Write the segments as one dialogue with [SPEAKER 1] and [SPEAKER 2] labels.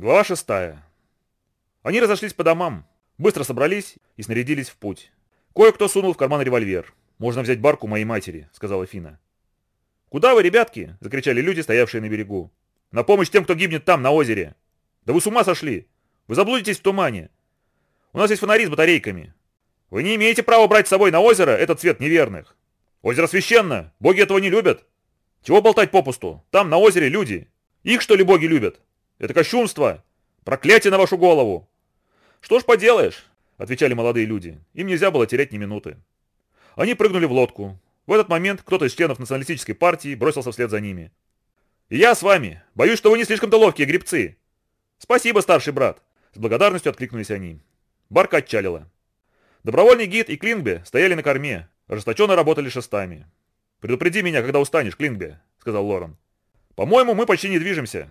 [SPEAKER 1] Глава шестая. Они разошлись по домам, быстро собрались и снарядились в путь. Кое-кто сунул в карман револьвер. «Можно взять барку моей матери», — сказала Фина. «Куда вы, ребятки?» — закричали люди, стоявшие на берегу. «На помощь тем, кто гибнет там, на озере!» «Да вы с ума сошли! Вы заблудитесь в тумане! У нас есть фонари с батарейками. Вы не имеете права брать с собой на озеро этот цвет неверных. Озеро священно, боги этого не любят. Чего болтать попусту? Там, на озере, люди. Их, что ли, боги любят? Это кощунство! Проклятие на вашу голову!» «Что ж поделаешь?» — отвечали молодые люди. Им нельзя было терять ни минуты. Они прыгнули в лодку. В этот момент кто-то из членов националистической партии бросился вслед за ними. «И я с вами. Боюсь, что вы не слишком-то ловкие гребцы». «Спасибо, старший брат!» С благодарностью откликнулись они. Барка отчалила. Добровольный гид и Клингбе стояли на корме, ожесточенно работали шестами. «Предупреди меня, когда устанешь, Клингбе», — сказал Лорен. «По-моему, мы почти не движемся.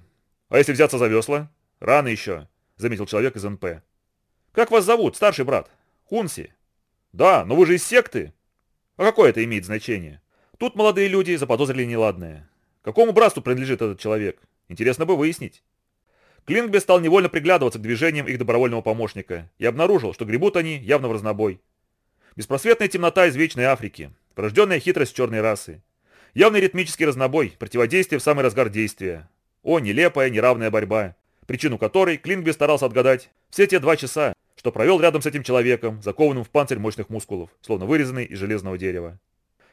[SPEAKER 1] А если взяться за весла?» «Рано еще», — заметил человек из НП. «Как вас зовут, старший брат?» «Хунси». «Да, но вы же из секты». «А какое это имеет значение?» Тут молодые люди заподозрили неладное. Какому братству принадлежит этот человек? Интересно бы выяснить. Клингбе стал невольно приглядываться к движениям их добровольного помощника и обнаружил, что гребут они явно в разнобой. Беспросветная темнота из Вечной Африки, порожденная хитрость черной расы. Явный ритмический разнобой, противодействие в самый разгар действия. О, нелепая, неравная борьба причину которой Клингби старался отгадать все те два часа, что провел рядом с этим человеком, закованным в панцирь мощных мускулов, словно вырезанный из железного дерева.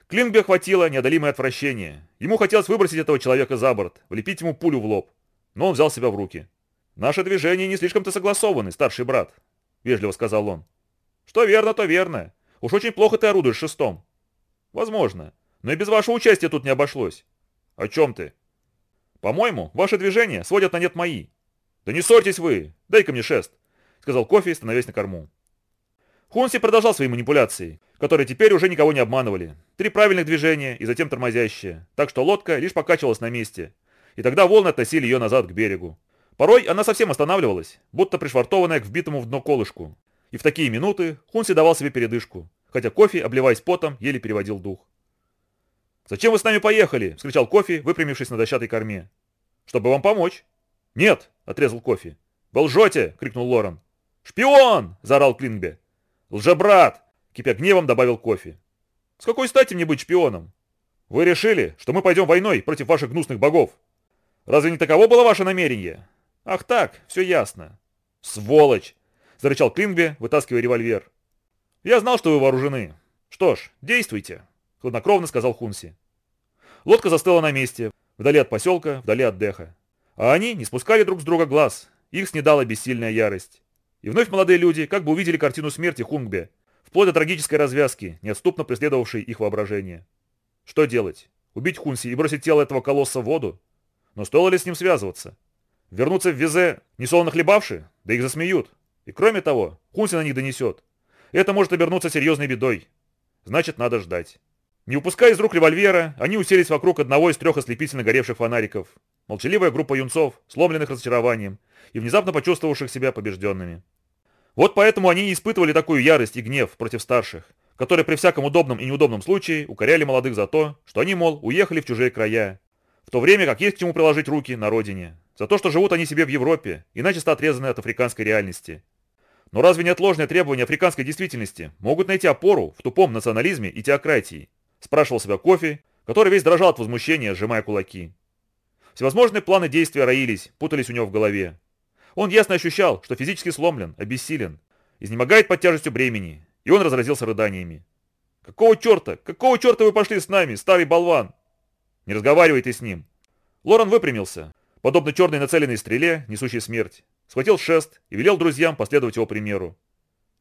[SPEAKER 1] Клингби охватило неодолимое отвращение. Ему хотелось выбросить этого человека за борт, влепить ему пулю в лоб. Но он взял себя в руки. «Наши движения не слишком-то согласованы, старший брат», — вежливо сказал он. «Что верно, то верно. Уж очень плохо ты орудуешь шестом». «Возможно. Но и без вашего участия тут не обошлось». «О чем ты?» «По-моему, ваши движения сводят на нет мои. «Да не ссорьтесь вы! Дай-ка мне шест!» — сказал Кофе, становясь на корму. Хунси продолжал свои манипуляции, которые теперь уже никого не обманывали. Три правильных движения и затем тормозящие, так что лодка лишь покачивалась на месте, и тогда волны относили ее назад к берегу. Порой она совсем останавливалась, будто пришвартованная к вбитому в дно колышку, и в такие минуты Хунси давал себе передышку, хотя Кофе, обливаясь потом, еле переводил дух. «Зачем вы с нами поехали?» – вскричал Кофе, выпрямившись на дощатой корме. «Чтобы вам помочь». «Нет!» — отрезал кофе. «Вы лжете!» — крикнул Лорен. «Шпион!» — заорал Клингбе. «Лжебрат!» — кипя гневом добавил кофе. «С какой стати мне быть шпионом? Вы решили, что мы пойдем войной против ваших гнусных богов? Разве не таково было ваше намерение? Ах так, все ясно». «Сволочь!» — зарычал Клингбе, вытаскивая револьвер. «Я знал, что вы вооружены. Что ж, действуйте», — хладнокровно сказал Хунси. Лодка застыла на месте, вдали от поселка, вдали от Деха. А они не спускали друг с друга глаз, их снедала бессильная ярость. И вновь молодые люди как бы увидели картину смерти Хунгбе, вплоть до трагической развязки, неотступно преследовавшей их воображение. Что делать? Убить Хунси и бросить тело этого колосса в воду? Но стоило ли с ним связываться? Вернуться в Визе, несолоно хлебавши? Да их засмеют. И кроме того, Хунси на них донесет. Это может обернуться серьезной бедой. Значит, надо ждать. Не упуская из рук револьвера, они уселись вокруг одного из трех ослепительно горевших фонариков. Молчаливая группа юнцов, сломленных разочарованием и внезапно почувствовавших себя побежденными. Вот поэтому они не испытывали такую ярость и гнев против старших, которые при всяком удобном и неудобном случае укоряли молодых за то, что они, мол, уехали в чужие края, в то время как есть к чему приложить руки на родине, за то, что живут они себе в Европе и начисто отрезаны от африканской реальности. Но разве неотложные требования африканской действительности могут найти опору в тупом национализме и теократии? Спрашивал себя Кофи, который весь дрожал от возмущения, сжимая кулаки. Всевозможные планы действия роились, путались у него в голове. Он ясно ощущал, что физически сломлен, обессилен, изнемогает под тяжестью бремени, и он разразился рыданиями. «Какого черта? Какого черта вы пошли с нами, старый болван?» «Не разговаривай ты с ним». Лорен выпрямился, подобно черной нацеленной стреле, несущей смерть, схватил шест и велел друзьям последовать его примеру.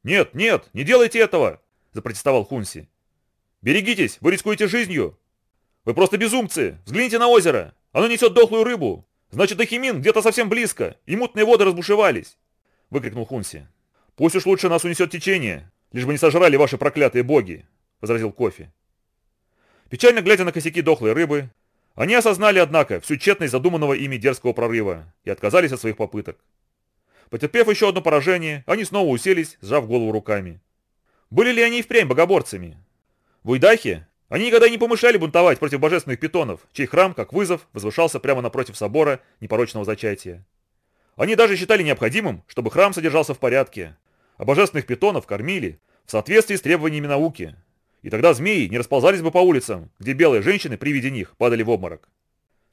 [SPEAKER 1] «Нет, нет, не делайте этого!» – запротестовал Хунси. «Берегитесь, вы рискуете жизнью!» «Вы просто безумцы! Взгляните на озеро! Оно несет дохлую рыбу! Значит, Ахимин где-то совсем близко, и мутные воды разбушевались!» Выкрикнул Хунси. «Пусть уж лучше нас унесет течение, лишь бы не сожрали ваши проклятые боги!» Возразил Кофи. Печально глядя на косяки дохлой рыбы, они осознали, однако, всю тщетность задуманного ими дерзкого прорыва и отказались от своих попыток. Потерпев еще одно поражение, они снова уселись, сжав голову руками. Были ли они и впрямь богоборцами? В Уйдахе они никогда не помышляли бунтовать против божественных питонов, чей храм, как вызов, возвышался прямо напротив собора непорочного зачатия. Они даже считали необходимым, чтобы храм содержался в порядке, а божественных питонов кормили в соответствии с требованиями науки. И тогда змеи не расползались бы по улицам, где белые женщины при виде них падали в обморок.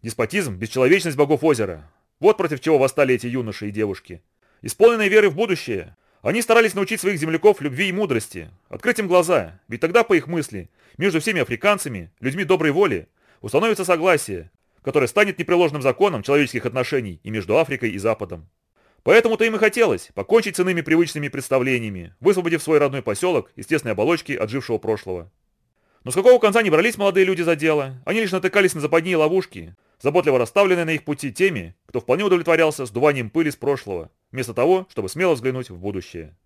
[SPEAKER 1] Деспотизм, бесчеловечность богов озера. Вот против чего восстали эти юноши и девушки. Исполненные веры в будущее, они старались научить своих земляков любви и мудрости, открыть им глаза, ведь тогда, по их мысли, между всеми африканцами, людьми доброй воли, установится согласие, которое станет непреложным законом человеческих отношений и между Африкой и Западом. Поэтому-то им и хотелось покончить с иными привычными представлениями, высвободив свой родной поселок из тесной оболочки отжившего прошлого. Но с какого конца не брались молодые люди за дело, они лишь натыкались на западни ловушки, заботливо расставленные на их пути теми, кто вполне удовлетворялся сдуванием пыли с прошлого, вместо того, чтобы смело взглянуть в будущее.